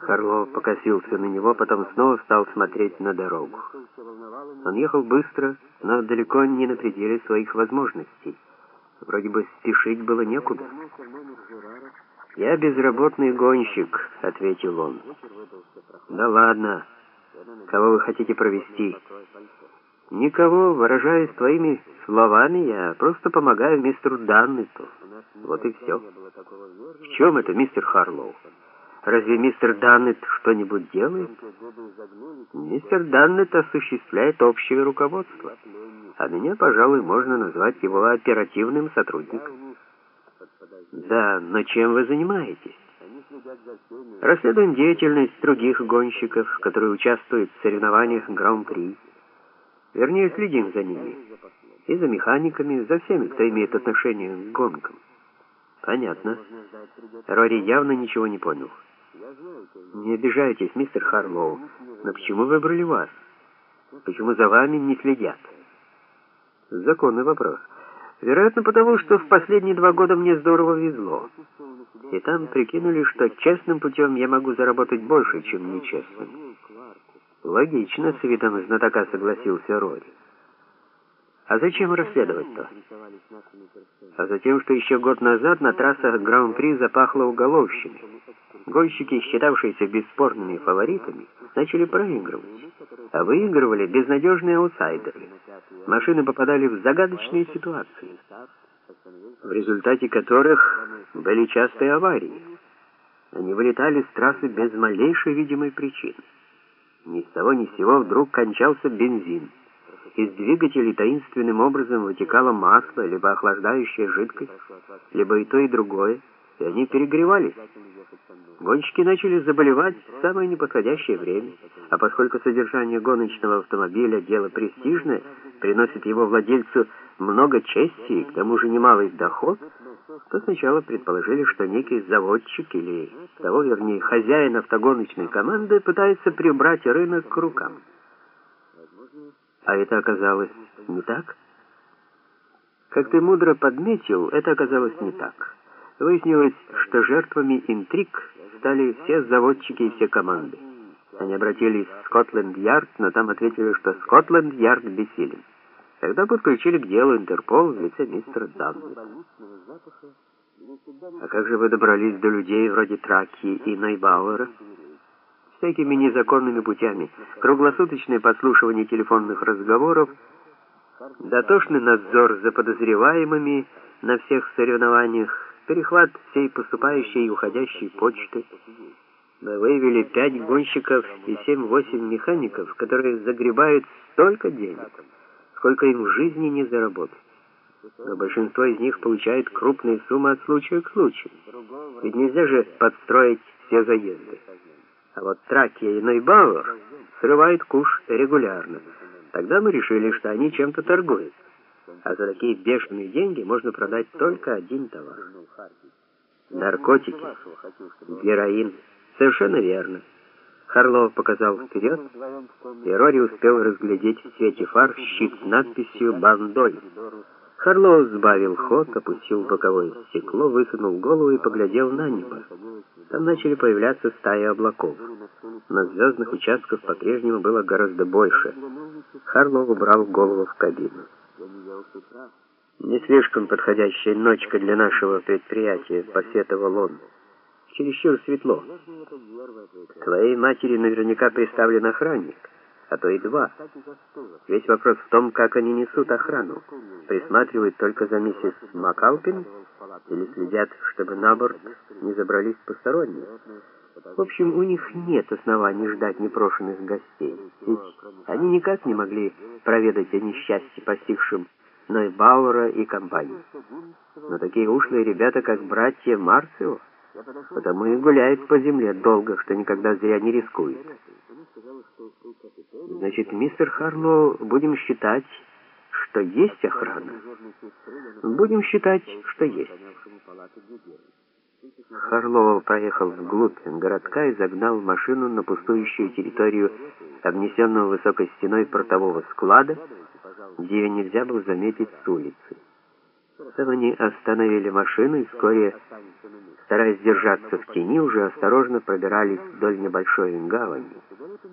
Харлов покосился на него, потом снова стал смотреть на дорогу. Он ехал быстро, но далеко не на пределе своих возможностей. Вроде бы спешить было некуда. «Я безработный гонщик», — ответил он. «Да ладно. Кого вы хотите провести?» «Никого, выражаясь твоими словами, я просто помогаю мистеру Даннету. Вот и все». «В чем это, мистер Харлоу?» Разве мистер Даннет что-нибудь делает? Мистер Даннет осуществляет общее руководство, а меня, пожалуй, можно назвать его оперативным сотрудником. Да, но чем вы занимаетесь? Расследуем деятельность других гонщиков, которые участвуют в соревнованиях Гран-при. Вернее, следим за ними. И за механиками, за всеми, кто имеет отношение к гонкам. Понятно. Рори явно ничего не понял. Не обижайтесь, мистер Харлоу, но почему выбрали вас? Почему за вами не следят? Законный вопрос. Вероятно, потому что в последние два года мне здорово везло. И там прикинули, что честным путем я могу заработать больше, чем нечестным. Логично, с видом знатока согласился Рори. А зачем расследовать-то? А затем, что еще год назад на трассах Гран-при запахло уголовщиной. Гонщики, считавшиеся бесспорными фаворитами, начали проигрывать. А выигрывали безнадежные аутсайдеры. Машины попадали в загадочные ситуации, в результате которых были частые аварии. Они вылетали с трассы без малейшей видимой причины. Ни с того ни с сего вдруг кончался бензин. Из двигателей таинственным образом вытекало масло, либо охлаждающая жидкость, либо и то, и другое, и они перегревались. Гонщики начали заболевать в самое неподходящее время, а поскольку содержание гоночного автомобиля – дело престижное, приносит его владельцу много чести и к тому же немалый доход, то сначала предположили, что некий заводчик или того, вернее, хозяин автогоночной команды пытается прибрать рынок к рукам. А это оказалось не так? Как ты мудро подметил, это оказалось не так. Выяснилось, что жертвами интриг стали все заводчики и все команды. Они обратились в Скотленд-Ярд, но там ответили, что Скотленд-Ярд бессилен. Тогда подключили к делу Интерпол в лице мистера Данна. А как же вы добрались до людей вроде Траки и Найбауэра? Всякими незаконными путями. Круглосуточное подслушивание телефонных разговоров, дотошный надзор за подозреваемыми на всех соревнованиях, перехват всей поступающей и уходящей почты. Мы выявили пять гонщиков и семь-восемь механиков, которые загребают столько денег, сколько им в жизни не заработать. Но большинство из них получает крупные суммы от случая к случаю. Ведь нельзя же подстроить все заезды. А вот Тракия и Нойбауэр срывают куш регулярно. Тогда мы решили, что они чем-то торгуют а за такие бешеные деньги можно продать только один товар. Наркотики, героин. Совершенно верно. Харлов показал вперед, и Рори успел разглядеть в свете фар щит с надписью «Бандоль». Харлоу сбавил ход, опустил боковое стекло, высунул голову и поглядел на небо. Там начали появляться стаи облаков. На звездных участках по-прежнему было гораздо больше. Харлоу убрал голову в кабину. Не слишком подходящая ночка для нашего предприятия, посетовал он. Чересчур светло. К твоей матери наверняка приставлен охранник, а то и два. Весь вопрос в том, как они несут охрану. Присматривают только за миссис Макалпин или следят, чтобы на борт не забрались посторонние. В общем, у них нет оснований ждать непрошенных гостей. Ведь они никак не могли проведать о несчастье, постигшем Нойбауэра и компании. Но такие ушлые ребята, как братья Марцио, потому и гуляют по земле долго, что никогда зря не рискуют. Значит, мистер Харлоу, будем считать, что есть охрана? Будем считать, что есть. Харлоу проехал вглубь городка и загнал машину на пустующую территорию, обнесенную высокой стеной портового склада, где ее нельзя было заметить с улицы. Там они остановили машину, и вскоре стараясь держаться в тени, уже осторожно пробирались вдоль небольшой гавани.